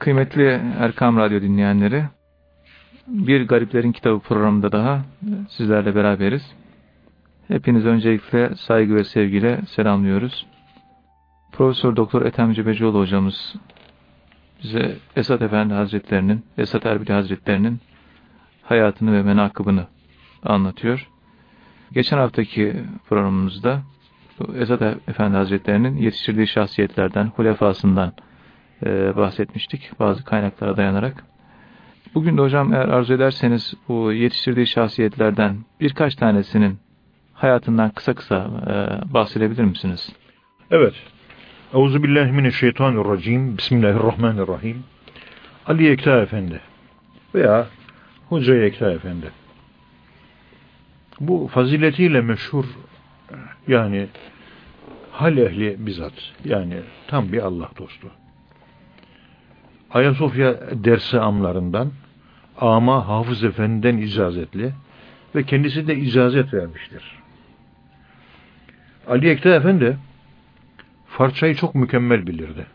Kıymetli Erkam Radyo dinleyenleri, bir Gariplerin Kitabı programında daha sizlerle beraberiz. Hepiniz öncelikle saygı ve sevgiyle selamlıyoruz. Profesör Doktor Ethem Cebecioğlu hocamız bize Esat Efendi Hazretlerinin, Esat Erbil Hazretlerinin hayatını ve menakıbını anlatıyor. Geçen haftaki programımızda Esat Efendi Hazretlerinin yetiştirdiği şahsiyetlerden, hulefasından e, bahsetmiştik bazı kaynaklara dayanarak. Bugün de hocam eğer arzu ederseniz bu yetiştirdiği şahsiyetlerden birkaç tanesinin hayatından kısa kısa e, bahsedebilir misiniz? Evet. Euzubillahimineşşeytanirracim. Bismillahirrahmanirrahim. Ali Yekta Efendi veya Hoca Yekta Efendi. Bu faziletiyle meşhur yani hal ehli bizzat yani tam bir Allah dostu. Ayasofya dersi amlarından ama Hafız Efendi'den icazetli ve kendisi de icazet vermiştir. Ali Ekta Efendi Farsçayı çok mükemmel bilirdi.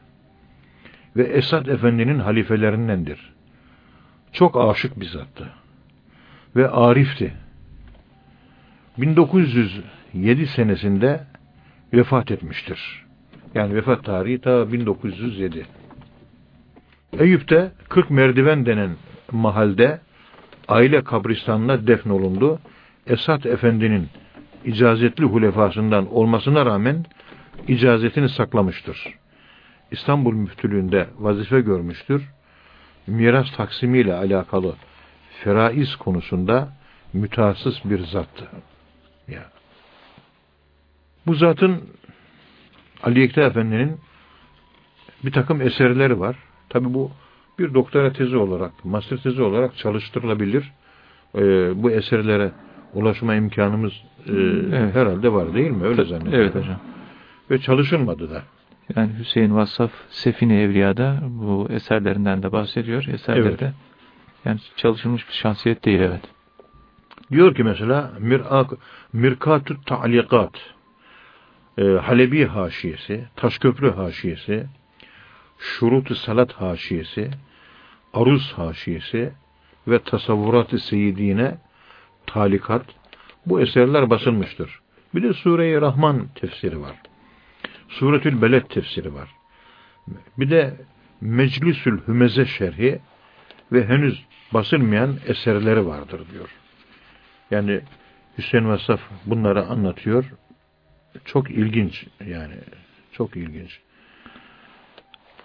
Ve Esad Efendi'nin halifelerindendir. Çok aşık bir zattı. Ve arifti. 1907 senesinde vefat etmiştir. Yani vefat tarihi ta 1907. Eyüp'te 40 merdiven denen mahalde aile kabristanına defnolundu. Esat Efendi'nin icazetli hulefasından olmasına rağmen icazetini saklamıştır. İstanbul Müftülüğü'nde vazife görmüştür. Miras taksimiyle alakalı feraiz konusunda mütehassıs bir zattı. Ya. Bu zatın Ali Ekta Efendi'nin bir takım eserleri var. Tabi bu bir doktora tezi olarak, master tezi olarak çalıştırılabilir. Ee, bu eserlere ulaşma imkanımız e, evet. herhalde var değil mi? Öyle zannediyorum. Evet hocam. Ve çalışılmadı da. Yani Hüseyin Vassaf Sefine Evliya'da bu eserlerinden de bahsediyor. Eserleri evet. de yani çalışılmış bir şahsiyet değil evet. Diyor ki mesela Mirkatü Ta'likat e, Halebi haşiyesi, Taşköprü haşiyesi, Şurut-ı Salat haşiyesi, Aruz haşiyesi ve Tasavvurat-ı Seyyidine talikat bu eserler basılmıştır. Bir de Sure-i Rahman tefsiri var. Suretül Beled tefsiri var. Bir de Meclisül Hümeze şerhi ve henüz basılmayan eserleri vardır diyor. Yani Hüseyin Vasaf bunları anlatıyor. Çok ilginç yani. Çok ilginç.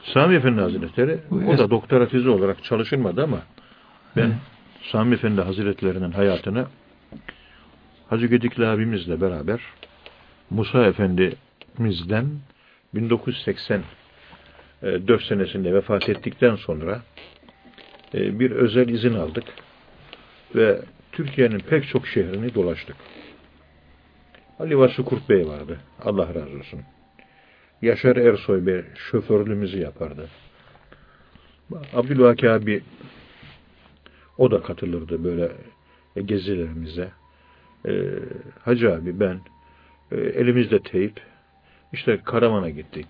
Sami Efendi Hazretleri o da doktora tezi olarak çalışılmadı ama ben Hı. Sami Efendi Hazretleri'nin hayatını Hacı Gedikli abimizle beraber Musa Efendimiz'den 1984 senesinde vefat ettikten sonra e, bir özel izin aldık ve Türkiye'nin pek çok şehrini dolaştık. Ali Vasfı Kurt Bey vardı. Allah razı olsun. Yaşar Ersoy Bey şoförlüğümüzü yapardı. Abdülvaki abi o da katılırdı böyle gezilerimize. Ee, Hacı abi ben e, elimizde teyip işte Karaman'a gittik.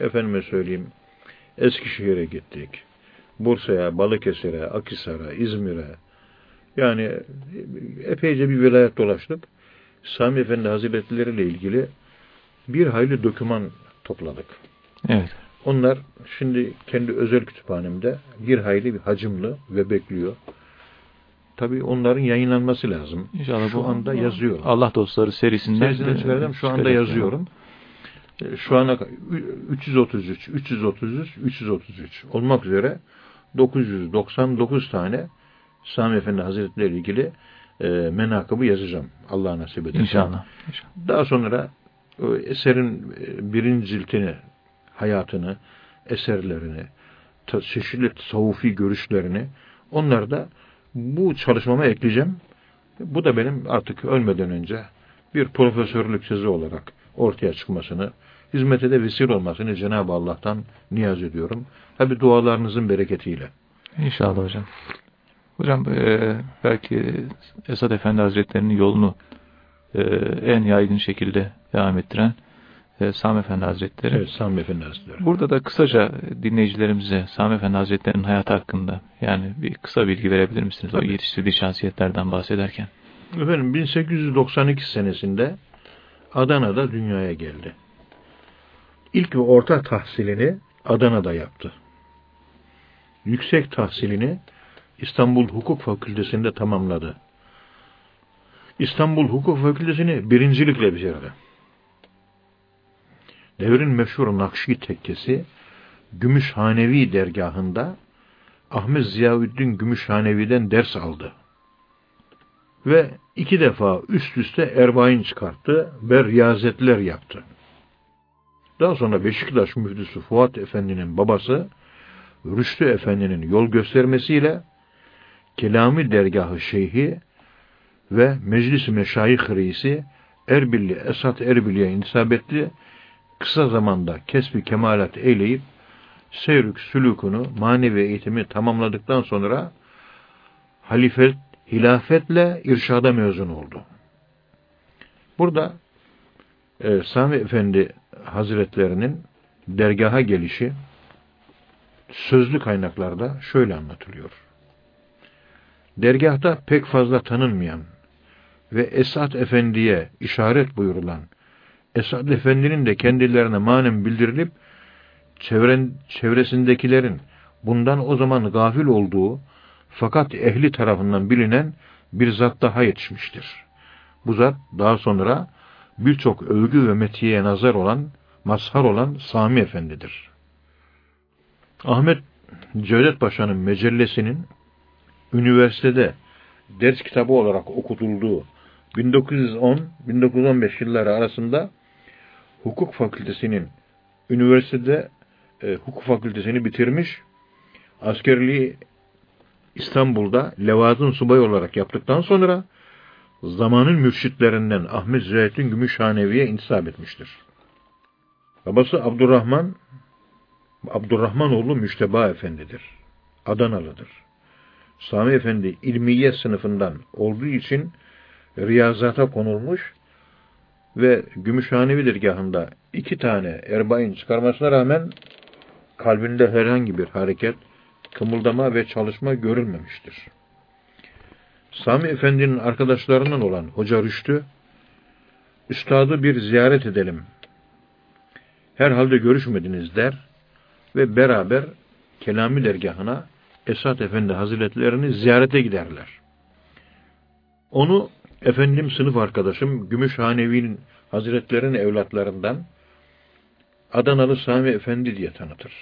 Efendime söyleyeyim Eskişehir'e gittik. Bursa'ya, Balıkesir'e, Akisar'a, İzmir'e yani epeyce bir vilayet dolaştık. Sami Efendi Hazretleri ile ilgili bir hayli doküman topladık. Evet. Onlar şimdi kendi özel kütüphanemde bir hayli bir hacimli ve bekliyor. Tabii onların yayınlanması lazım. İnşallah şu bu anda yazıyorum. Allah dostları serisinden Serisinden şu anda yazıyorum. Yani. Şu ana 333, 333, 333 olmak üzere 999 tane Sami Efendi Hazretleri ile ilgili e, menakıbı yazacağım. Allah nasip ederse. İnşallah. İnşallah. Daha sonra eserin e, birinci ciltini, hayatını, eserlerini, çeşitli tasavvufi görüşlerini onları da bu çalışmama ekleyeceğim. Bu da benim artık ölmeden önce bir profesörlük tezi olarak ortaya çıkmasını, hizmete de vesile olmasını Cenab-ı Allah'tan niyaz ediyorum. Tabi dualarınızın bereketiyle. İnşallah hocam. Hocam e, belki Esad Efendi Hazretleri'nin yolunu e, en yaygın şekilde devam ettiren e, Sami Efendi Hazretleri. Evet, Sami Efendi Hazretleri. Burada da kısaca dinleyicilerimize Sami Efendi Hazretleri'nin hayatı hakkında yani bir kısa bilgi verebilir misiniz? Tabii. O yetiştirdiği şahsiyetlerden bahsederken. Efendim 1892 senesinde Adana'da dünyaya geldi. İlk ve orta tahsilini Adana'da yaptı. Yüksek tahsilini İstanbul Hukuk Fakültesi'nde tamamladı. İstanbul Hukuk Fakültesini birincilikle bitirdi. Devrin meşhur Nakşi tekkesi Gümüşhanevi dergahında Ahmet Ziyaüddin Gümüşhanevi'den ders aldı. Ve iki defa üst üste erbain çıkarttı ve riyazetler yaptı. Daha sonra Beşiktaş müftüsü Fuat Efendi'nin babası Rüştü Efendi'nin yol göstermesiyle Kelami Dergahı Şeyhi ve Meclis-i Meşayih Reisi Erbilli Esat Erbilli'ye intisap. Kısa zamanda kesbi kemalat eyleyip seyrük sülükünü, manevi eğitimi tamamladıktan sonra halifet, hilafetle irşada mezun oldu. Burada e, Sami Efendi Hazretlerinin dergaha gelişi sözlü kaynaklarda şöyle anlatılıyor. Dergahta pek fazla tanınmayan ve Esat Efendi'ye işaret buyurulan Esad Efendi'nin de kendilerine manen bildirilip çevren, çevresindekilerin bundan o zaman gafil olduğu fakat ehli tarafından bilinen bir zat daha yetişmiştir. Bu zat daha sonra birçok övgü ve metiye nazar olan, mazhar olan Sami Efendi'dir. Ahmet Cevdet Paşa'nın mecellesinin üniversitede ders kitabı olarak okutulduğu 1910-1915 yılları arasında hukuk fakültesinin üniversitede e, hukuk fakültesini bitirmiş. Askerliği İstanbul'da levazın subay olarak yaptıktan sonra zamanın mürşitlerinden Ahmet Zührettin Gümüşhanevi'ye intisap etmiştir. Babası Abdurrahman Abdurrahmanoğlu Müşteba Efendi'dir. Adanalıdır. Sami Efendi ilmiye sınıfından olduğu için riyazata konulmuş ve Gümüşhanevi dergahında iki tane erbain çıkarmasına rağmen kalbinde herhangi bir hareket, kımıldama ve çalışma görülmemiştir. Sami Efendi'nin arkadaşlarından olan Hoca Rüştü, Üstadı bir ziyaret edelim. Herhalde görüşmediniz der ve beraber Kelami dergahına Esat Efendi Hazretlerini ziyarete giderler. Onu efendim sınıf arkadaşım Gümüşhanevi'nin Hazretlerinin evlatlarından Adanalı Sami Efendi diye tanıtır.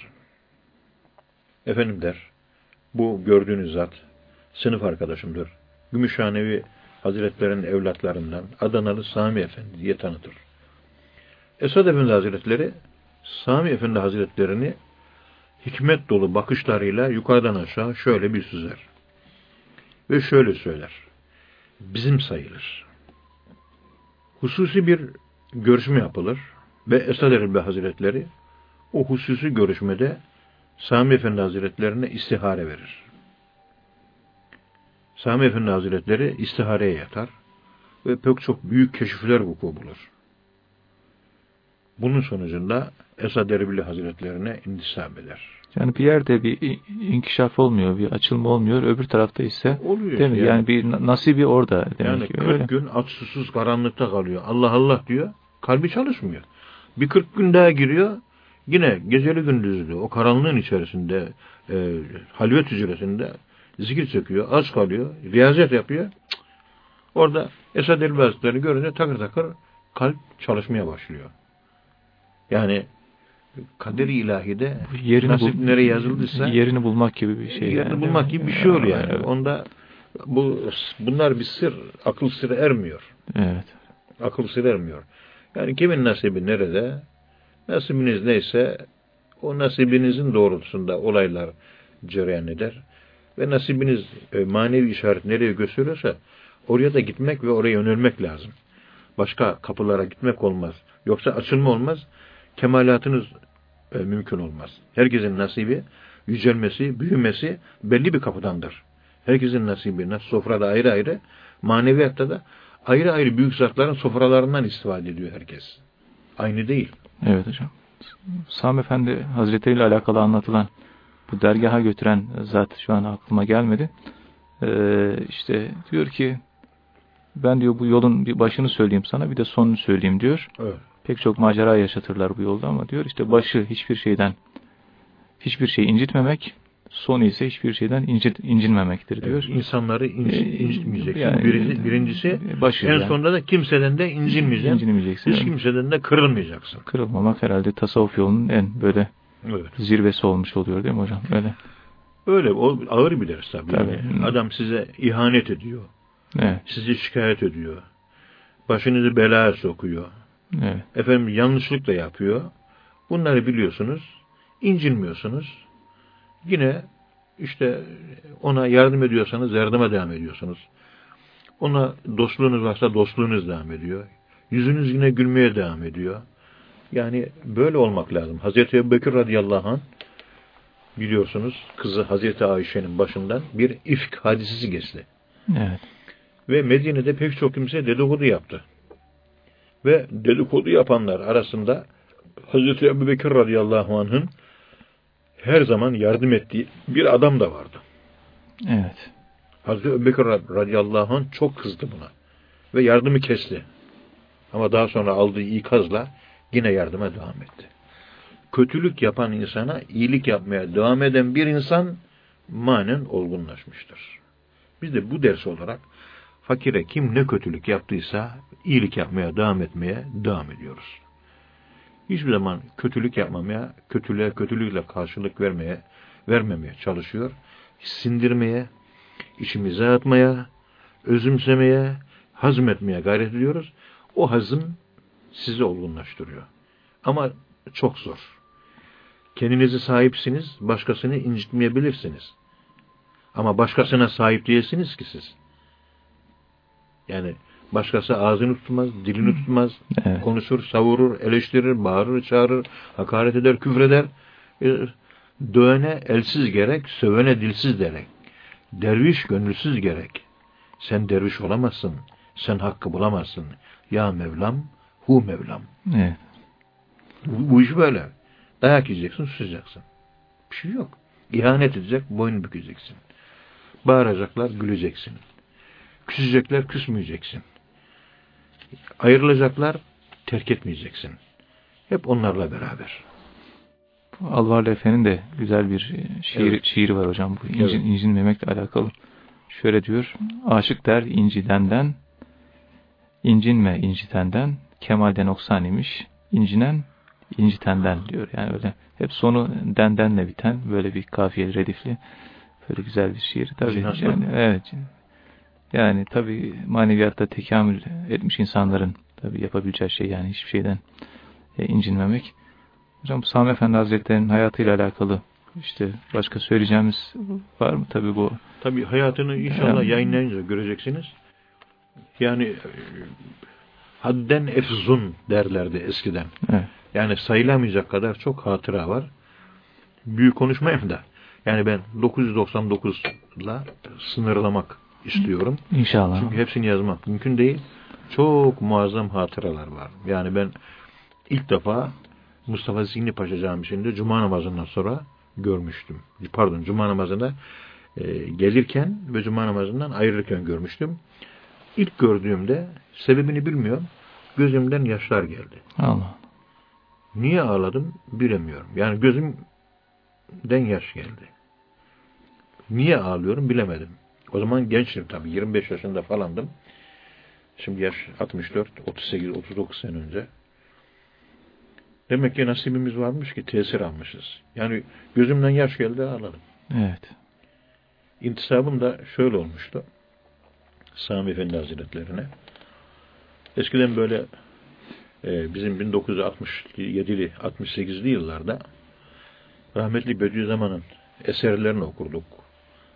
Efendim der, bu gördüğünüz zat sınıf arkadaşımdır. Gümüşhanevi Hazretlerinin evlatlarından Adanalı Sami Efendi diye tanıtır. Esad Efendi Hazretleri Sami Efendi Hazretlerini hikmet dolu bakışlarıyla yukarıdan aşağı şöyle bir süzer. Ve şöyle söyler. Bizim sayılır. Hususi bir görüşme yapılır ve Esad Erbil Hazretleri o hususi görüşmede Sami Efendi Hazretlerine istihare verir. Sami Efendi Hazretleri istihareye yatar ve pek çok büyük keşifler vuku bulur. Bunun sonucunda Esad Erbil Hazretlerine intisap eder. Yani bir yerde bir inkişaf olmuyor, bir açılma olmuyor. Öbür tarafta ise oluyor değil mi? Yani, yani bir nasibi orada demek yani ki. 40 öyle. gün aç susuz karanlıkta kalıyor. Allah Allah diyor. Kalbi çalışmıyor. Bir 40 gün daha giriyor. Yine geceli gündüzlü o karanlığın içerisinde e, halvet hücresinde zikir çekiyor. Aç kalıyor. Riyazet yapıyor. Orada Esad Elbazları görünce takır takır kalp çalışmaya başlıyor. Yani kader-i ilahide yerini nasip bul, nereye yazıldıysa yerini bulmak gibi bir şey. Yerini yani, bulmak gibi bir şey oluyor yani. Evet. Onda bu bunlar bir sır, akıl sırrı ermiyor. Evet. Akıl sırrı ermiyor. Yani kimin nasibi nerede? Nasibiniz neyse o nasibinizin doğrultusunda olaylar cereyan eder. Ve nasibiniz e, manevi işaret nereye gösteriyorsa oraya da gitmek ve oraya yönelmek lazım. Başka kapılara gitmek olmaz. Yoksa açılma olmaz. Kemalatınız e, mümkün olmaz. Herkesin nasibi, yücelmesi, büyümesi belli bir kapıdandır. Herkesin nasibi, sofrada ayrı ayrı, maneviyatta da ayrı ayrı büyük zatların sofralarından istifade ediyor herkes. Aynı değil. Evet hocam. Sami Efendi Hazretleri ile alakalı anlatılan bu dergaha götüren zat şu an aklıma gelmedi. Ee, işte diyor ki ben diyor bu yolun bir başını söyleyeyim sana bir de sonunu söyleyeyim diyor. Evet. Pek çok macera yaşatırlar bu yolda ama diyor işte başı hiçbir şeyden hiçbir şey incitmemek sonu ise hiçbir şeyden incit, incinmemektir diyor. Evet, insanları inc Ee, incitmeyeceksin. yani- Birincisi, birincisi Başı en yani. sonunda da kimseden de incinmeyeceksin. İncinmeyeceksin. Hiç kimseden de kırılmayacaksın. Kırılmamak herhalde tasavvuf yolunun en böyle Evet. zirvesi olmuş oluyor değil mi hocam? Öyle. Öyle o ağır bir ders tabii. Tabii. Yani Adam size ihanet ediyor. Evet. Sizi şikayet ediyor. Başınızı belaya sokuyor. Evet. Efendim yanlışlıkla yapıyor. Bunları biliyorsunuz. incinmiyorsunuz. Yine işte ona yardım ediyorsanız yardıma devam ediyorsunuz. Ona dostluğunuz varsa dostluğunuz devam ediyor. Yüzünüz yine gülmeye devam ediyor. Yani böyle olmak lazım. Hazreti Ebubekir radıyallahu anh biliyorsunuz kızı Hazreti Ayşe'nin başından bir ifk hadisesi geçti. Evet. Ve Medine'de pek çok kimse dedikodu yaptı. Ve dedikodu yapanlar arasında Hazreti Ebubekir radıyallahu anh'ın her zaman yardım ettiği bir adam da vardı. Evet. Hazreti Ebubekir radıyallahu anh çok kızdı buna. Ve yardımı kesti. Ama daha sonra aldığı ikazla yine yardıma devam etti. Kötülük yapan insana iyilik yapmaya devam eden bir insan manen olgunlaşmıştır. Biz de bu ders olarak fakire kim ne kötülük yaptıysa iyilik yapmaya devam etmeye devam ediyoruz. Hiçbir zaman kötülük yapmamaya, kötülüğe kötülükle karşılık vermeye, vermemeye çalışıyor. Sindirmeye, içimize atmaya, özümsemeye, hazmetmeye gayret ediyoruz. O hazım sizi olgunlaştırıyor. Ama çok zor. Kendinize sahipsiniz, başkasını incitmeyebilirsiniz. Ama başkasına sahip değilsiniz ki siz. Yani başkası ağzını tutmaz, dilini tutmaz, Evet. konuşur, savurur, eleştirir, bağırır, çağırır, hakaret eder, küfreder. E, Dövene elsiz gerek, sövene dilsiz derek. Derviş gönülsüz gerek. Sen derviş olamazsın, sen hakkı bulamazsın. Ya Mevlam, hu Mevlam. Evet. Bu, bu iş böyle. Dayak yiyeceksin, susacaksın. Bir şey yok. İhanet edecek, boyun bükeceksin. Bağıracaklar, güleceksin. Küsecekler, küsmeyeceksin. Ayrılacaklar, terk etmeyeceksin. Hep onlarla beraber. Bu Alvarlı Efe'nin de güzel bir e, şiir, Evet. şiiri var hocam. Bu incin, Evet. incinmemekle alakalı. Şöyle diyor. Aşık der incidenden, incinme incitenden, kemalden noksan imiş, incinen incitenden diyor. Yani öyle hep sonu dendenle biten böyle bir kafiyeli, redifli böyle güzel bir şiir. Tabii yani, evet. Yani tabii maneviyatta tekamül etmiş insanların tabii yapabileceği şey yani hiçbir şeyden e, incinmemek. Hocam Sami Efendi Hazretleri'nin hayatıyla alakalı işte başka söyleyeceğimiz var mı? Tabii bu Tabi hayatını inşallah Evet. yayınlayınca göreceksiniz. Yani e, hadden efzun derlerdi eskiden. evet, Yani sayılamayacak kadar çok hatıra var. Büyük konuşmayayım da. Yani ben 999'la sınırlamak istiyorum. inşallah. Çünkü hepsini yazmak mümkün değil. Çok muazzam hatıralar var. Yani ben ilk defa Mustafa Zihni Paşa Camisi'nde Cuma namazından sonra görmüştüm. Pardon Cuma namazına e, gelirken ve Cuma namazından ayrılırken görmüştüm. İlk gördüğümde sebebini bilmiyorum. Gözümden yaşlar geldi. Allah. Niye ağladım bilemiyorum. Yani gözümden yaş geldi. Niye ağlıyorum bilemedim. O zaman gençtim tabii. 25 yaşında falandım. Şimdi yaş 64, 38, 39 sene önce. Demek ki nasibimiz varmış ki tesir almışız. Yani gözümden yaş geldi ağladım. Evet. İntisabım da şöyle olmuştu. Sami Efendi Hazretlerine. Eskiden böyle e, bizim 1967'li 68'li yıllarda rahmetli Bediüzzaman'ın eserlerini okurduk.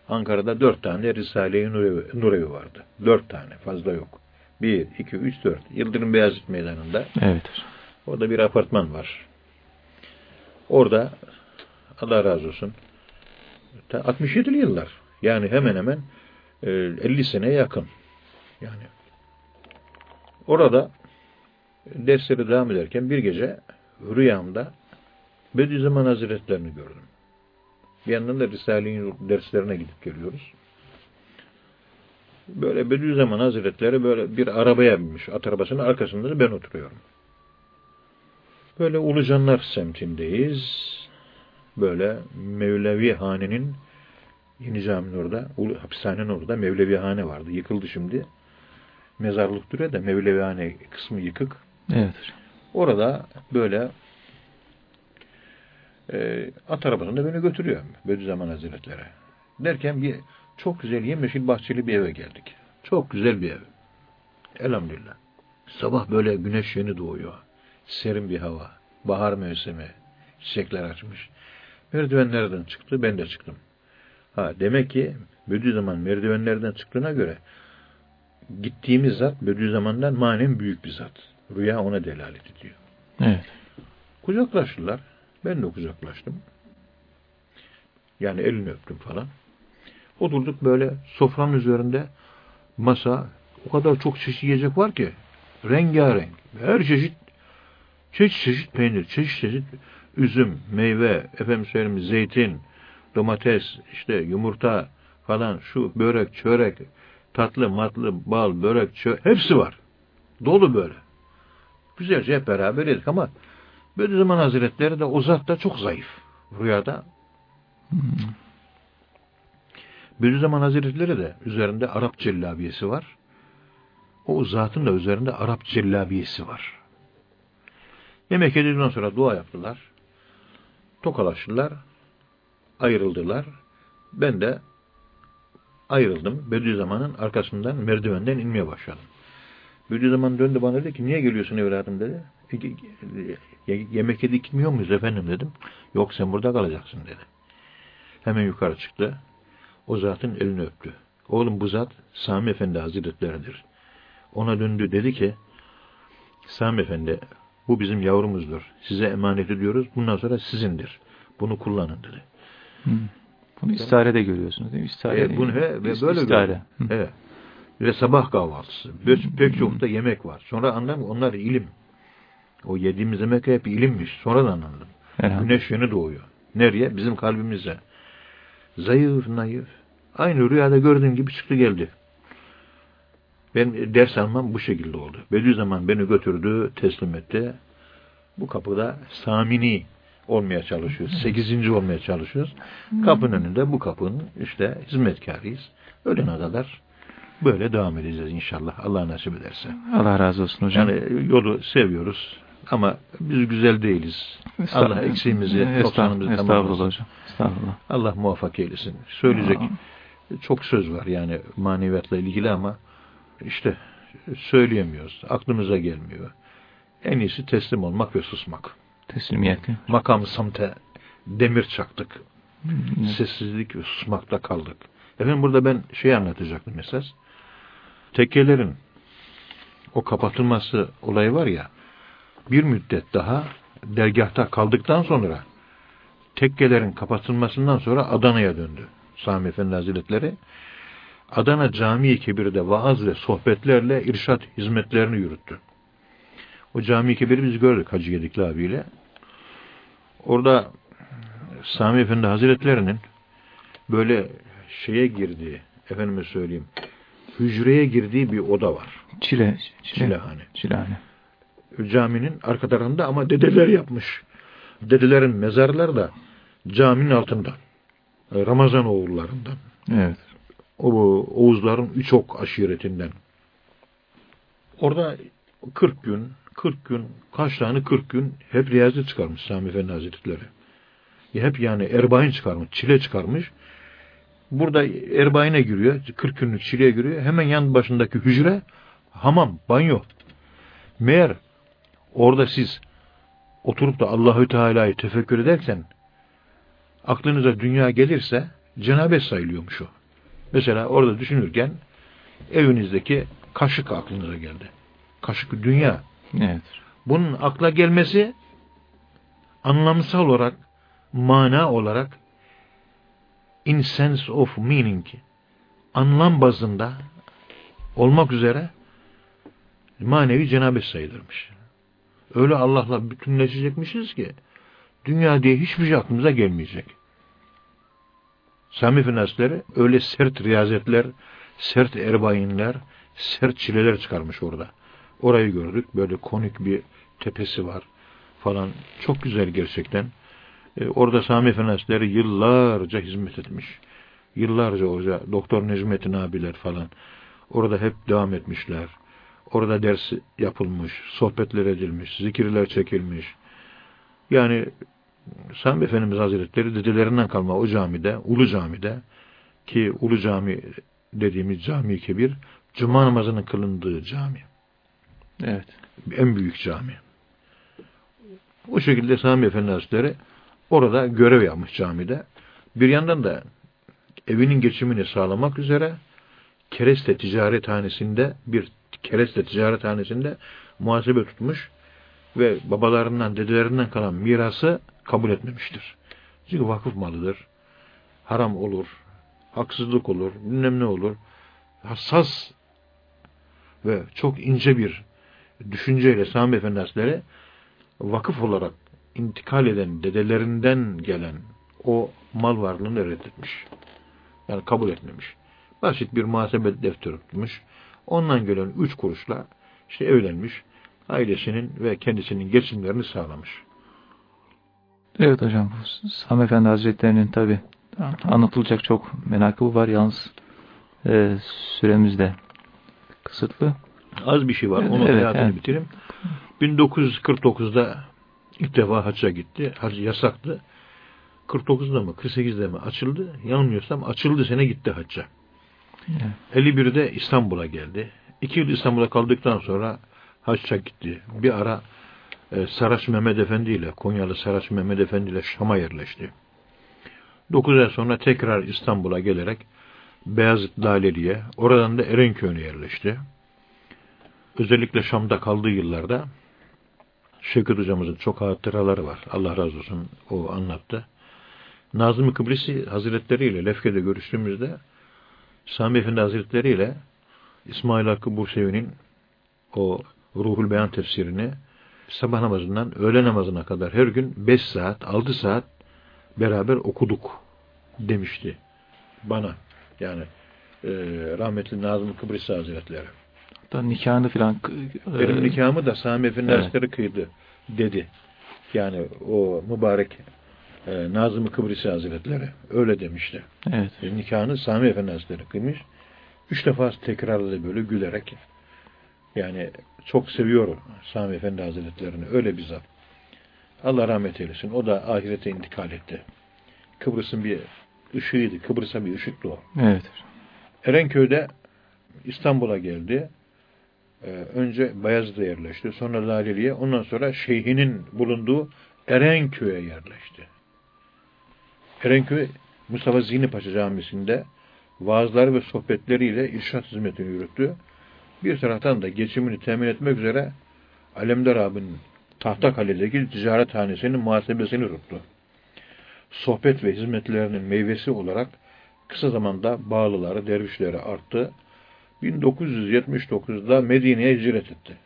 Ankara'da dört tane Risale-i Nurevi, Nurevi vardı. Dört tane fazla yok. Bir, iki, üç, dört. Yıldırım Beyazıt Meydanı'nda Evet. Orada bir apartman var. Orada Allah razı olsun ta 67'li yıllar. Yani hemen hemen e, 50 sene yakın. Yani orada dersleri devam ederken bir gece rüyamda Bediüzzaman Hazretlerini gördüm. Bir yandan da Risale-i derslerine gidip geliyoruz. Böyle Bediüzzaman Hazretleri böyle bir arabaya binmiş. At arabasının arkasında da ben oturuyorum. Böyle Ulucanlar semtindeyiz. Böyle Mevlevi Hane'nin Yeni Cami'nin orada, hapishanenin orada Mevlevi Hane vardı. Yıkıldı şimdi. Mezarlık duruyor da Mevlevi Hane kısmı yıkık. Evet. Orada böyle e, at arabasında beni götürüyor Bediüzzaman Hazretleri. Derken bir çok güzel yemyeşil bahçeli bir eve geldik. Çok güzel bir ev. Elhamdülillah. Sabah böyle güneş yeni doğuyor. Serin bir hava. Bahar mevsimi. Çiçekler açmış. Merdivenlerden çıktı. Ben de çıktım. Ha, demek ki Bediüzzaman merdivenlerden çıktığına göre gittiğimiz zat Bediüzzaman'dan manen büyük bir zat. Rüya ona delalet ediyor. Evet. Kucaklaştılar. Ben de kucaklaştım. Yani elini öptüm falan. Oturduk böyle sofranın üzerinde masa o kadar çok çeşit yiyecek var ki rengarenk. Her çeşit çeşit çeşit peynir, çeşit çeşit üzüm, meyve, efendim söyleyeyim zeytin, domates, işte yumurta falan şu börek, çörek, tatlı, matlı, bal, börek, çörek hepsi var. Dolu böyle. Güzelce hep beraber yedik ama Bediüzzaman Hazretleri de o zat da çok zayıf. Rüyada. Hmm. Bediüzzaman Hazretleri de üzerinde Arap cellabiyesi var. O zatın da üzerinde Arap cellabiyesi var. Yemek yedikten sonra dua yaptılar. Tokalaştılar. Ayrıldılar. Ben de ayrıldım. Bediüzzaman'ın arkasından merdivenden inmeye başladım. Bediüzzaman döndü bana dedi ki niye geliyorsun evladım dedi. Yemek yedik gitmiyor muyuz efendim dedim. Yok sen burada kalacaksın dedi. Hemen yukarı çıktı. O zatın elini öptü. Oğlum bu zat Sami Efendi Hazretleridir. Ona döndü dedi ki Sami Efendi bu bizim yavrumuzdur. Size emanet ediyoruz. Bundan sonra sizindir. Bunu kullanın dedi. Hı. Bunu istarede görüyorsunuz değil mi? İstare e, bunu he, ve böyle istare. Evet. Ve sabah kahvaltısı. Pek, pek çok da yemek var. Sonra anladım onlar ilim. O yediğimiz yemek hep ilimmiş. Sonradan anladım. Güneş yeni doğuyor. Nereye? Bizim kalbimize. Zayıf, naif. Aynı rüyada gördüğüm gibi çıktı geldi. Ben ders almam bu şekilde oldu. Bediüzzaman beni götürdü, teslim etti. Bu kapıda Samini olmaya çalışıyoruz. Sekizinci olmaya çalışıyoruz. Kapının önünde bu kapının işte hizmetkarıyız. Ölene kadar böyle devam edeceğiz inşallah. Allah nasip ederse. Allah razı olsun hocam. Yani yolu seviyoruz ama biz güzel değiliz. Allah eksiğimizi, noksanımızı Estağfurullah hocam. Estağfurullah. Allah muvaffak eylesin. Söyleyecek Aa. çok söz var yani maneviyatla ilgili ama işte söyleyemiyoruz. Aklımıza gelmiyor. En iyisi teslim olmak ve susmak. Teslimiyetli. Makam samte demir çaktık. Hmm. Sessizlik ve susmakta kaldık. Efendim burada ben şey anlatacaktım esas. Tekkelerin o kapatılması olayı var ya bir müddet daha dergahta kaldıktan sonra tekkelerin kapatılmasından sonra Adana'ya döndü. Sami Efendi Hazretleri Adana Camii Kebir'de vaaz ve sohbetlerle irşat hizmetlerini yürüttü. O Camii Kebir'i biz gördük Hacı Gedikli abiyle. Orada Sami Efendi Hazretlerinin böyle şeye girdiği, efendime söyleyeyim, hücreye girdiği bir oda var. Çile. Çile Çilehane. Çilehane. Caminin arka tarafında ama dedeler yapmış. Dedelerin mezarları da caminin altında. Ramazan oğullarından. Evet. O Oğuzların üç ok aşiretinden. Orada 40 gün, 40 gün, kaç tane 40 gün hep riyazi çıkarmış Sami Efendi Hazretleri. Hep yani erbain çıkarmış, çile çıkarmış. Burada erbaine giriyor, 40 günlük çileye giriyor. Hemen yan başındaki hücre hamam, banyo. Meğer orada siz oturup da Allahü Teala'yı tefekkür ederken aklınıza dünya gelirse cenabet sayılıyormuş o. Mesela orada düşünürken evinizdeki kaşık aklınıza geldi. Kaşık dünya. Evet. Bunun akla gelmesi anlamsal olarak, mana olarak in sense of meaning anlam bazında olmak üzere manevi cenabet sayılırmış. Öyle Allah'la bütünleşecekmişiz ki dünya diye hiçbir şey aklımıza gelmeyecek. Sami Finasleri öyle sert riyazetler, sert erbayinler, sert çileler çıkarmış orada. Orayı gördük. Böyle konik bir tepesi var falan. Çok güzel gerçekten. Ee, orada Sami Efendisileri yıllarca hizmet etmiş. Yıllarca orada Doktor Necmettin abiler falan. Orada hep devam etmişler. Orada ders yapılmış, sohbetler edilmiş, zikirler çekilmiş. Yani Sami Efendimiz Hazretleri dedelerinden kalma o camide, Ulu Cami'de ki Ulu Cami dediğimiz cami kebir, Cuma namazının kılındığı cami. Evet. En büyük cami. O şekilde Sami Efendi Hazretleri orada görev yapmış camide. Bir yandan da evinin geçimini sağlamak üzere kereste ticarethanesinde bir kereste ticarethanesinde muhasebe tutmuş ve babalarından, dedelerinden kalan mirası kabul etmemiştir. Çünkü vakıf malıdır. Haram olur, haksızlık olur, bilmem ne olur. Hassas ve çok ince bir düşünceyle Sami Efendi vakıf olarak intikal eden dedelerinden gelen o mal varlığını reddetmiş. Yani kabul etmemiş. Basit bir muhasebe defteri tutmuş. Ondan gelen üç kuruşla işte evlenmiş. Ailesinin ve kendisinin geçimlerini sağlamış. Evet hocam. Sami Efendi Hazretleri'nin tabi anlatılacak çok menakıbı var. Yalnız e, süremiz de kısıtlı. Az bir şey var. Onu evet, hayatını yani. bitireyim. 1949'da ilk defa hacca gitti. Hac yasaktı. 49'da mı 48'de mi açıldı? Yanılmıyorsam açıldı sene gitti hacca. Evet. 51'de İstanbul'a geldi. İki yıl İstanbul'a kaldıktan sonra hacca gitti. Bir ara e, Saraç Mehmet Efendi ile Konyalı Saraç Mehmet Efendi ile Şam'a yerleşti. 9 ay sonra tekrar İstanbul'a gelerek Beyazıt Daleli'ye, oradan da Erenköy'üne yerleşti. Özellikle Şam'da kaldığı yıllarda Şevket hocamızın çok hatıraları var. Allah razı olsun o anlattı. Nazım-ı Kıbrisi Hazretleri ile Lefke'de görüştüğümüzde Sami Efendi Hazretleri ile İsmail Hakkı Bursevi'nin o Ruhul Beyan tefsirini sabah namazından öğle namazına kadar her gün 5 saat, 6 saat beraber okuduk demişti bana. Yani e, rahmetli Nazım Kıbrıs Hazretleri. Hatta nikahını filan e, benim nikahımı da Sami Efendi evet. Hazretleri kıydı dedi. Yani o mübarek e, Nazım Kıbrıs Hazretleri öyle demişti. Evet. E, nikahını Sami Efendi Hazretleri kıymış. Üç defa tekrarladı böyle gülerek. Yani çok seviyorum Sami Efendi Hazretlerini. Öyle bir zat. Allah rahmet eylesin. O da ahirete intikal etti. Kıbrıs'ın bir ışığıydı. Kıbrıs'a bir ışıktı o. Evet. Erenköy'de İstanbul'a geldi. Ee, önce Bayazıt'a yerleşti. Sonra Laleli'ye. Ondan sonra şeyhinin bulunduğu Erenköy'e yerleşti. Erenköy Mustafa Zihni Paşa Camisi'nde vaazları ve sohbetleriyle irşat hizmetini yürüttü. Bir taraftan da geçimini temin etmek üzere Alemdar abinin Tahtakale'deki ticarethanesinin muhasebesini tuttu. Sohbet ve hizmetlerinin meyvesi olarak kısa zamanda bağlıları, dervişleri arttı. 1979'da Medine'ye hicret etti.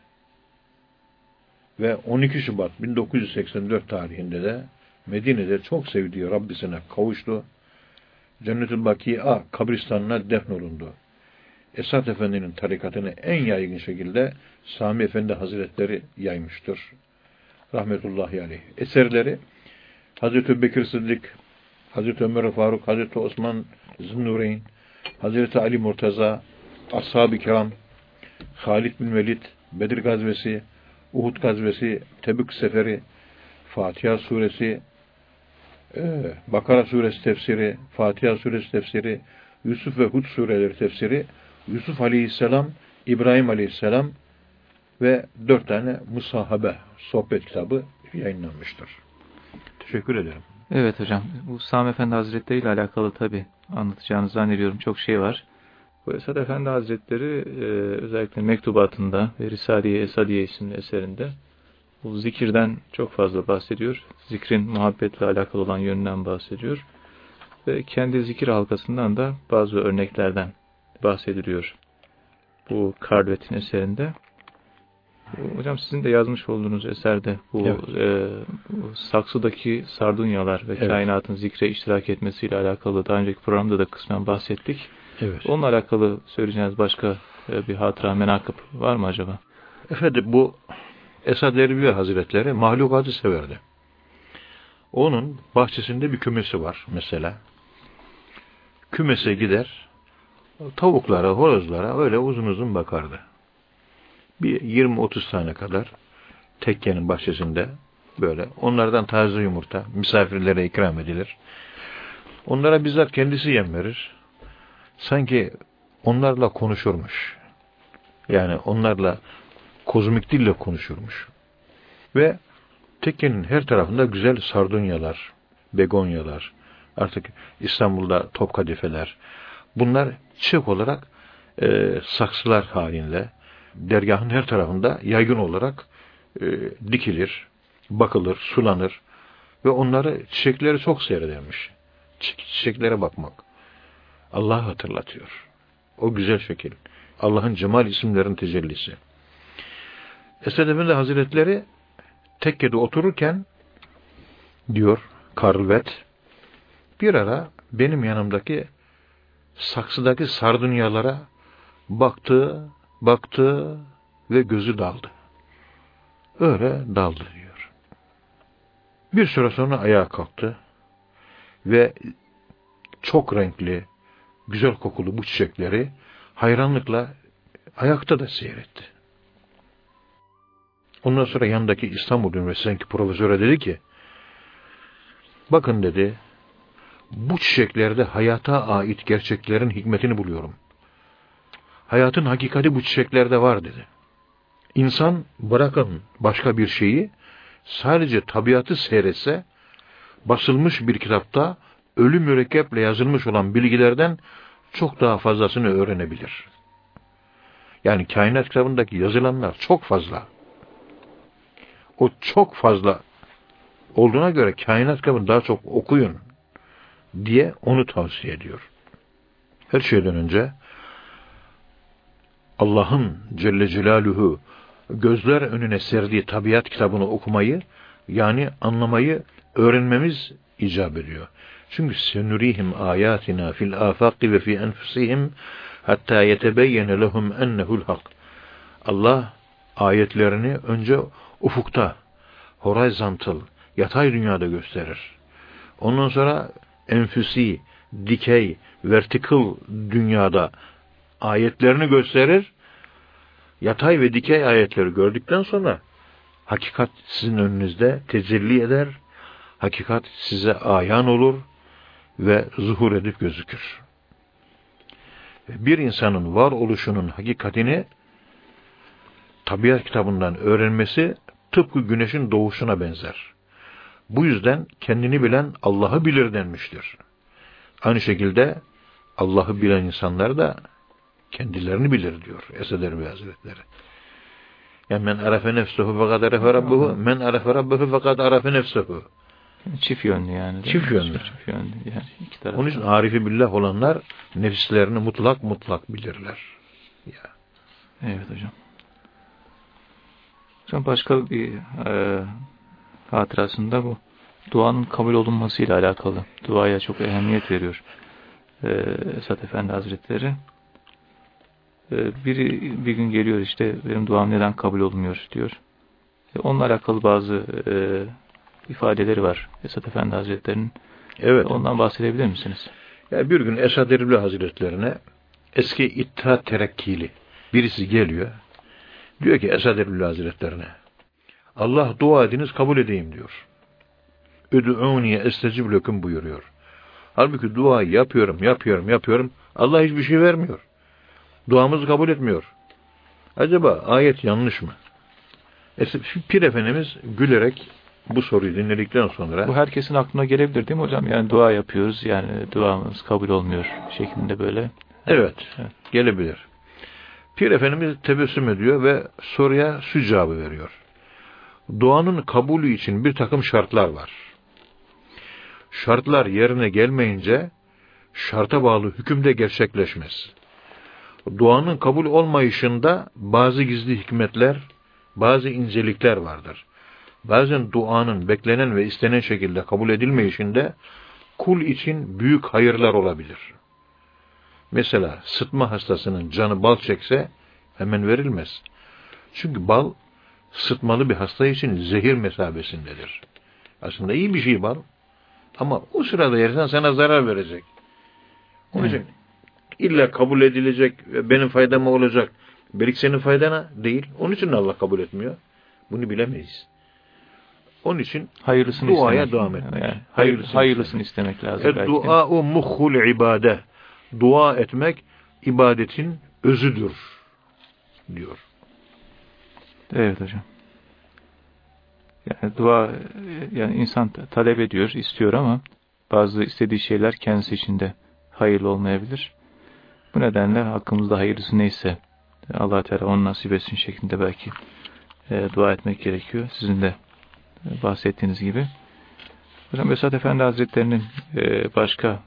Ve 12 Şubat 1984 tarihinde de Medine'de çok sevdiği Rabbisine kavuştu. Cennet-ül Baki'a kabristanına defnolundu. Esat Efendi'nin tarikatını en yaygın şekilde Sami Efendi Hazretleri yaymıştır. Rahmetullahi aleyh. Eserleri Hazreti Bekir Sıddık, Hazreti Ömer Faruk, Hazreti Osman Zünnureyn, Hazreti Ali Murtaza, Ashab-ı Kiram, Halid bin Velid, Bedir Gazvesi, Uhud Gazvesi, Tebük Seferi, Fatiha Suresi, Bakara Suresi tefsiri, Fatiha Suresi tefsiri, Yusuf ve Hud sureleri tefsiri, Yusuf Aleyhisselam, İbrahim Aleyhisselam ve dört tane musahabe, sohbet kitabı yayınlanmıştır. Teşekkür ederim. Evet hocam. Bu Sami Efendi Hazretleri ile alakalı tabi anlatacağınızı zannediyorum. Çok şey var. Bu Esad Efendi Hazretleri e, özellikle mektubatında ve Risale-i Esadiye isimli eserinde bu zikirden çok fazla bahsediyor. Zikrin muhabbetle alakalı olan yönünden bahsediyor. Ve kendi zikir halkasından da bazı örneklerden bahsediliyor. Bu Karvet'in eserinde. Hocam sizin de yazmış olduğunuz eserde bu, Evet. e, bu saksıdaki sardunyalar ve Evet. kainatın zikre iştirak etmesiyle alakalı daha önceki programda da kısmen bahsettik. Evet. Onunla alakalı söyleyeceğiniz başka e, bir hatıra, menakıb var mı acaba? Efendim bu Esad Erbil Hazretleri mahlukatı severdi. Onun bahçesinde bir kümesi var mesela. Kümese gider, tavuklara, horozlara öyle uzun uzun bakardı. Bir 20-30 tane kadar tekkenin bahçesinde böyle. Onlardan taze yumurta misafirlere ikram edilir. Onlara bizzat kendisi yem verir. Sanki onlarla konuşurmuş. Yani onlarla kozmik dille konuşurmuş. Ve tekkenin her tarafında güzel sardunyalar, begonyalar, artık İstanbul'da top kadifeler. Bunlar çiçek olarak e, saksılar halinde dergahın her tarafında yaygın olarak e, dikilir, bakılır, sulanır ve onları çiçekleri çok seyredermiş. Çi- Çiçeklere bakmak. Allah'ı hatırlatıyor. O güzel şekil. Allah'ın cemal isimlerin tecellisi. Esed Efendi Hazretleri tekkede otururken diyor Karl Vett bir ara benim yanımdaki saksıdaki sardunyalara baktı, baktı ve gözü daldı. Öyle daldı diyor. Bir süre sonra ayağa kalktı ve çok renkli, güzel kokulu bu çiçekleri hayranlıkla ayakta da seyretti. Ondan sonra yanındaki İstanbul Üniversitesi'ndeki profesöre dedi ki, bakın dedi, bu çiçeklerde hayata ait gerçeklerin hikmetini buluyorum. Hayatın hakikati bu çiçeklerde var dedi. İnsan bırakın başka bir şeyi, sadece tabiatı seyretse, basılmış bir kitapta ölü mürekkeple yazılmış olan bilgilerden çok daha fazlasını öğrenebilir. Yani kainat kitabındaki yazılanlar çok fazla. O çok fazla olduğuna göre kainat kitabını daha çok okuyun diye onu tavsiye ediyor. Her şeyden önce Allah'ın Celle Celaluhu gözler önüne serdiği tabiat kitabını okumayı yani anlamayı öğrenmemiz icap ediyor. Çünkü senurihim ayatina fil afaqi ve fi enfusihim hatta yetebeyyene lehum ennehu'l hak. Allah ayetlerini önce ufukta, horizontal, yatay dünyada gösterir. Ondan sonra enfüsi, dikey, vertical dünyada ayetlerini gösterir. Yatay ve dikey ayetleri gördükten sonra hakikat sizin önünüzde tecelli eder. Hakikat size ayan olur ve zuhur edip gözükür. Bir insanın varoluşunun hakikatini tabiat kitabından öğrenmesi tıpkı güneşin doğuşuna benzer. Bu yüzden kendini bilen Allah'ı bilir denmiştir. Aynı şekilde Allah'ı bilen insanlar da kendilerini bilir diyor Esed Erbil Hazretleri. Yani men arefe nefsuhu fakat arefe rabbuhu, men arefe rabbuhu fakat arefe nefsuhu. Çift yönlü yani. Çift yönlü. Çift yönlü yani iki taraf. Onun için arifi billah olanlar nefislerini mutlak mutlak bilirler. Ya. Evet hocam. Hocam başka bir e, hatırasında bu duanın kabul olunmasıyla alakalı. Duaya çok ehemmiyet veriyor. E, Esat Efendi Hazretleri. E, biri bir gün geliyor işte benim duam neden kabul olmuyor diyor. E, onunla alakalı bazı e, ifadeleri var Esat Efendi Hazretleri'nin. Evet. Ondan bahsedebilir misiniz? Ya bir gün Esad Erbil Hazretlerine eski İttihat Terekkili birisi geliyor. Diyor ki Esad Erbil Hazretlerine Allah dua ediniz kabul edeyim diyor. Üd'ûniye estecib löküm buyuruyor. Halbuki dua yapıyorum, yapıyorum, yapıyorum. Allah hiçbir şey vermiyor. Duamızı kabul etmiyor. Acaba ayet yanlış mı? Es- Pir Efendimiz gülerek bu soruyu dinledikten sonra Bu herkesin aklına gelebilir değil mi hocam? Yani dua yapıyoruz yani duamız kabul olmuyor şeklinde böyle. Evet, Evet. gelebilir. Pir Efendimiz tebessüm ediyor ve soruya şu cevabı veriyor. Duanın kabulü için bir takım şartlar var. Şartlar yerine gelmeyince şarta bağlı hükümde gerçekleşmez. Duanın kabul olmayışında bazı gizli hikmetler bazı incelikler vardır. Bazen duanın beklenen ve istenen şekilde kabul edilmeyişinde kul için büyük hayırlar olabilir. Mesela sıtma hastasının canı bal çekse hemen verilmez. Çünkü bal sıtmalı bir hasta için zehir mesabesindedir. Aslında iyi bir şey bal. Ama o sırada yersen sana zarar verecek. Onun için illa kabul edilecek, benim faydama olacak. Belki senin faydana değil. Onun için Allah kabul etmiyor. Bunu bilemeyiz. Onun için hayırlısını duaya istemek. devam etmek. Yani hayırlısını, hayırlısını istemek lazım. E, dua o muhul ibade. Dua etmek ibadetin özüdür diyor. Evet hocam. Yani dua yani insan talep ediyor, istiyor ama bazı istediği şeyler kendisi için de hayırlı olmayabilir. Bu nedenle hakkımızda hayırlısı neyse allah Teala onu nasip etsin şeklinde belki e, dua etmek gerekiyor. Sizin de bahsettiğiniz gibi. Hocam Esat Efendi Hazretleri'nin e, başka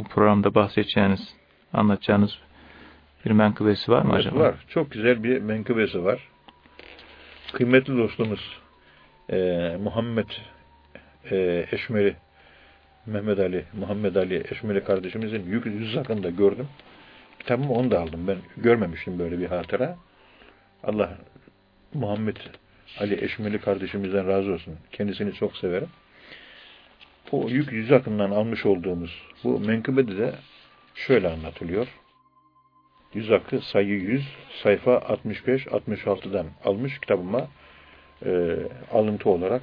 bu, programda bahsedeceğiniz, anlatacağınız bir menkıbesi var mı evet, acaba? Var. Çok güzel bir menkıbesi var. Kıymetli dostumuz e, Muhammed e, Eşmeri Mehmet Ali, Muhammed Ali Eşmeri kardeşimizin yük yüz hakkında gördüm. Kitabımı onu da aldım. Ben görmemiştim böyle bir hatıra. Allah Muhammed Ali Eşmeli kardeşimizden razı olsun. Kendisini çok severim. O yük yüz hakkından almış olduğumuz bu menkıbede de şöyle anlatılıyor. Yüz hakkı sayı 100, sayfa 65-66'dan almış kitabıma e, alıntı olarak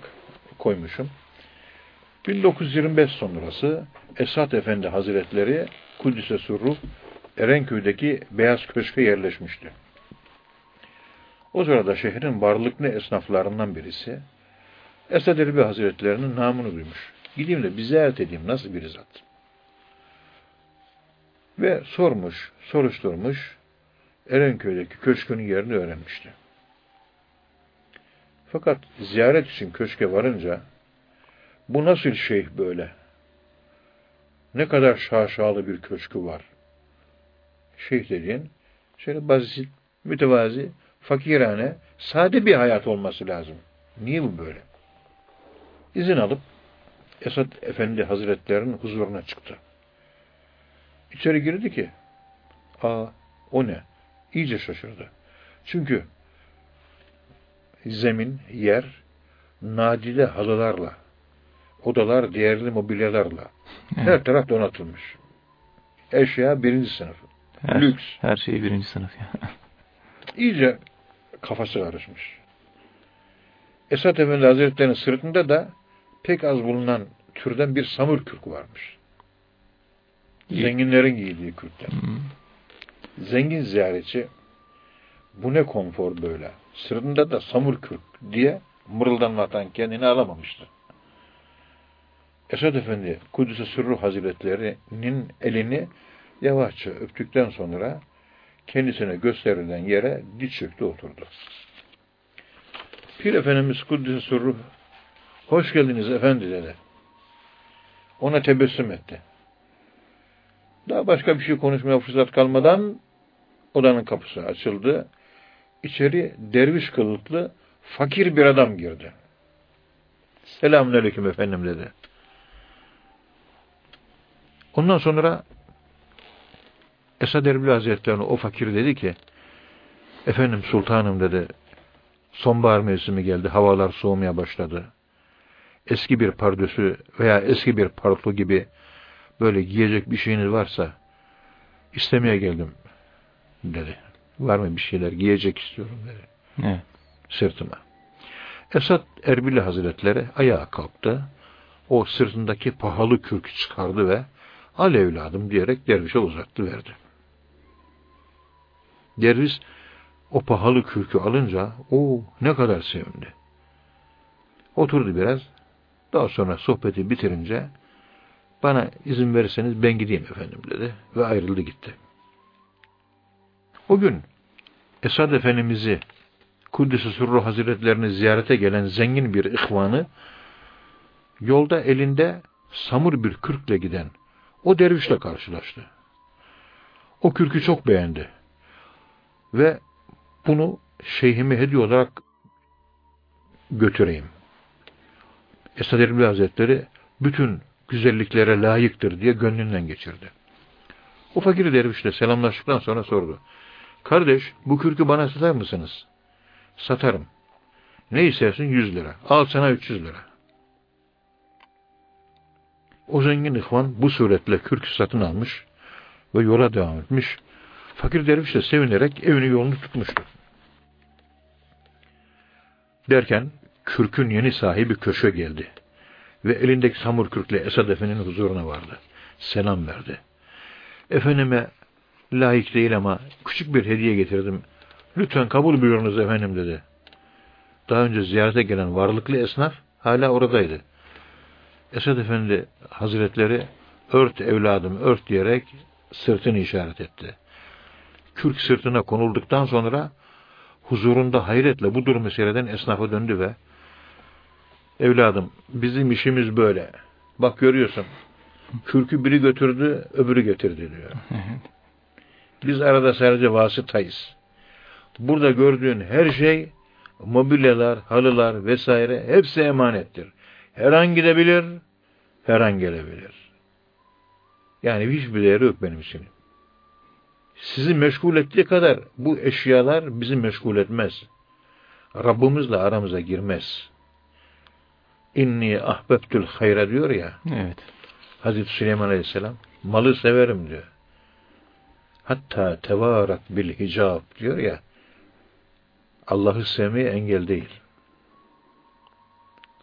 koymuşum. 1925 sonrası Esat Efendi Hazretleri Kudüs'e Surru Erenköy'deki Beyaz Köşk'e yerleşmişti. O sırada şehrin varlıklı esnaflarından birisi Esad Erbil Hazretlerinin namını duymuş. Gideyim de bir ziyaret edeyim nasıl bir zat. Ve sormuş, soruşturmuş, Erenköy'deki köşkünün yerini öğrenmişti. Fakat ziyaret için köşke varınca bu nasıl şeyh böyle? Ne kadar şaşalı bir köşkü var. Şeyh dediğin şöyle basit, mütevazi, fakirane, sade bir hayat olması lazım. Niye bu böyle? İzin alıp Esad Efendi Hazretlerinin huzuruna çıktı. İçeri girdi ki, aa o ne? İyice şaşırdı. Çünkü zemin, yer, nadide halılarla, odalar değerli mobilyalarla, evet. her taraf donatılmış. Eşya birinci sınıf. Her, Lüks. Her şey birinci sınıf ya. İyice kafası karışmış. Esat Efendi Hazretleri'nin sırtında da pek az bulunan türden bir samur kürk varmış. Zenginlerin giydiği kürkten. Zengin ziyaretçi bu ne konfor böyle. Sırtında da samur kürk diye mırıldanmaktan kendini alamamıştı. Esad Efendi Kudüs-ü Hazretleri'nin elini yavaşça öptükten sonra kendisine gösterilen yere diz çöktü oturdu. Pir Efendimiz Kuddüs'ü Sürru hoş geldiniz efendi dedi. Ona tebessüm etti. Daha başka bir şey konuşmaya fırsat kalmadan odanın kapısı açıldı. İçeri derviş kılıklı fakir bir adam girdi. Selamünaleyküm efendim dedi. Ondan sonra Esad Erbil Hazretleri o fakir dedi ki efendim sultanım dedi sonbahar mevsimi geldi havalar soğumaya başladı. Eski bir pardösü veya eski bir parto gibi böyle giyecek bir şeyiniz varsa istemeye geldim dedi. Var mı bir şeyler giyecek istiyorum dedi. Evet. Sırtıma. Esad Erbil Hazretleri ayağa kalktı. O sırtındaki pahalı kürkü çıkardı ve al evladım diyerek dervişe uzattı verdi. Derviş o pahalı kürkü alınca o ne kadar sevindi. Oturdu biraz. Daha sonra sohbeti bitirince bana izin verirseniz ben gideyim efendim dedi ve ayrıldı gitti. O gün Esad Efendimiz'i Kuddüs-ü Sürru Hazretlerini ziyarete gelen zengin bir ihvanı yolda elinde samur bir kürkle giden o dervişle karşılaştı. O kürkü çok beğendi. Ve bunu şeyhime hediye olarak götüreyim. Esad Erbil Hazretleri bütün güzelliklere layıktır diye gönlünden geçirdi. O fakir dervişle selamlaştıktan sonra sordu. Kardeş bu kürkü bana satar mısınız? Satarım. Ne istersin? Yüz lira. Al sana üç yüz lira. O zengin ihvan bu suretle kürkü satın almış ve yola devam etmiş. Fakir derviş de sevinerek evini yolunu tutmuştu. Derken kürkün yeni sahibi köşe geldi ve elindeki samur kürkle Esad Efendi'nin huzuruna vardı. Selam verdi. Efendime layık değil ama küçük bir hediye getirdim. Lütfen kabul buyurunuz efendim dedi. Daha önce ziyarete gelen varlıklı esnaf hala oradaydı. Esad Efendi Hazretleri ört evladım ört diyerek sırtını işaret etti. Kürk sırtına konulduktan sonra huzurunda hayretle bu durumu seyreden esnafa döndü ve evladım bizim işimiz böyle. Bak görüyorsun kürkü biri götürdü öbürü getirdi diyor. Biz arada sadece vasıtayız. Burada gördüğün her şey mobilyalar, halılar vesaire hepsi emanettir. Her an gidebilir, her an gelebilir. Yani hiçbir değeri yok benim için. Sizi meşgul ettiği kadar bu eşyalar bizi meşgul etmez. Rabbimizle aramıza girmez. İnni ahbebtül hayra diyor ya. Evet. Hazreti Süleyman Aleyhisselam malı severim diyor. Hatta tevarat bil hicab diyor ya. Allah'ı sevmeye engel değil.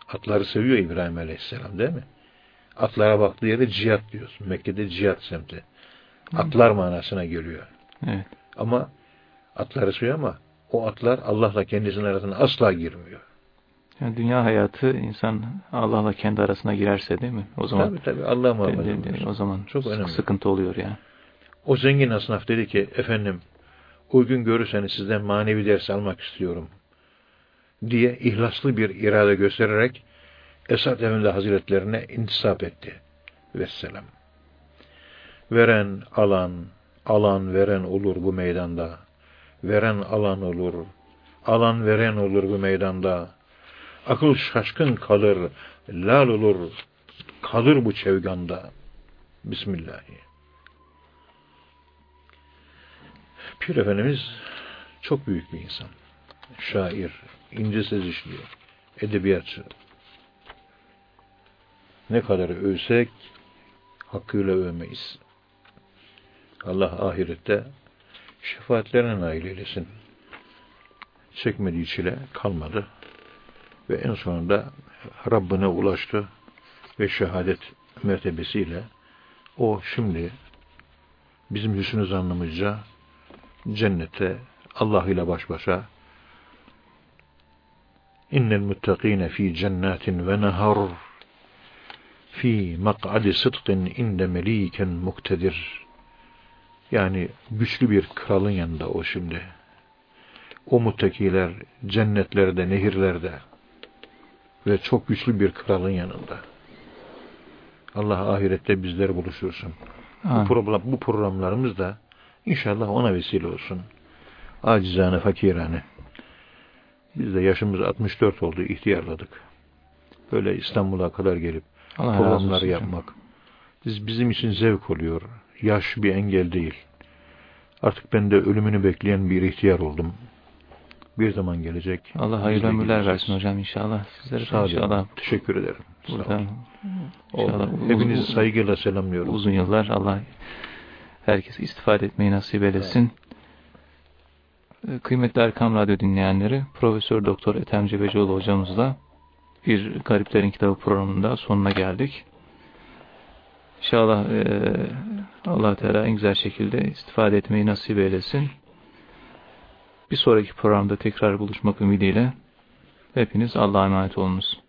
Atları seviyor İbrahim Aleyhisselam değil mi? Atlara baktığı yere cihat diyorsun. Mekke'de cihat semti. Atlar manasına geliyor. Evet. Ama atları seviyor ama o atlar Allah'la kendisinin arasına asla girmiyor. Yani dünya hayatı insan Allah'la kendi arasına girerse değil mi? O zaman tabii tabii Allah O zaman çok önemli. sıkıntı oluyor yani. O zengin asnaf dedi ki efendim uygun görürseniz sizden manevi ders almak istiyorum diye ihlaslı bir irade göstererek Esad Efendi Hazretlerine intisap etti. Vesselam. Veren alan, alan veren olur bu meydanda. Veren alan olur, alan veren olur bu meydanda. Akıl şaşkın kalır, lal olur, kalır bu çevganda. Bismillahirrahmanirrahim. Pir Efendimiz çok büyük bir insan. Şair, ince sezişli, edebiyatçı. Ne kadar övsek hakkıyla övmeyiz. Allah ahirette şefaatlerine nail eylesin. Çekmediği çile kalmadı. Ve en sonunda Rabbine ulaştı ve şehadet mertebesiyle o şimdi bizim hüsnü zannımızca cennette Allah ile baş başa innel muttakine fi cennetin ve nehar fi mak'adi sıdkın inde meliken muktedir yani güçlü bir kralın yanında o şimdi. O muttakiler cennetlerde, nehirlerde ve çok güçlü bir kralın yanında. Allah ahirette bizleri buluşursun. Bu, program, bu programlarımız da İnşallah ona vesile olsun. Acizane, fakirane. Biz de yaşımız 64 oldu, ihtiyarladık. Böyle İstanbul'a kadar gelip Allah programları yapmak. Biz, bizim için zevk oluyor. Yaş bir engel değil. Artık ben de ölümünü bekleyen bir ihtiyar oldum. Bir zaman gelecek. Allah hayırlı ömürler versin hocam inşallah. Sizlere Sağ inşallah. Teşekkür ederim. Burada, inşallah. Hepinizi saygıyla selamlıyorum. Uzun yıllar Allah herkese istifade etmeyi nasip eylesin. Evet. Kıymetli Erkam Radyo dinleyenleri, Profesör Doktor Ethem Cebecioğlu hocamızla bir Gariplerin Kitabı programında sonuna geldik. İnşallah e, allah Teala en güzel şekilde istifade etmeyi nasip eylesin. Bir sonraki programda tekrar buluşmak ümidiyle hepiniz Allah'a emanet olunuz.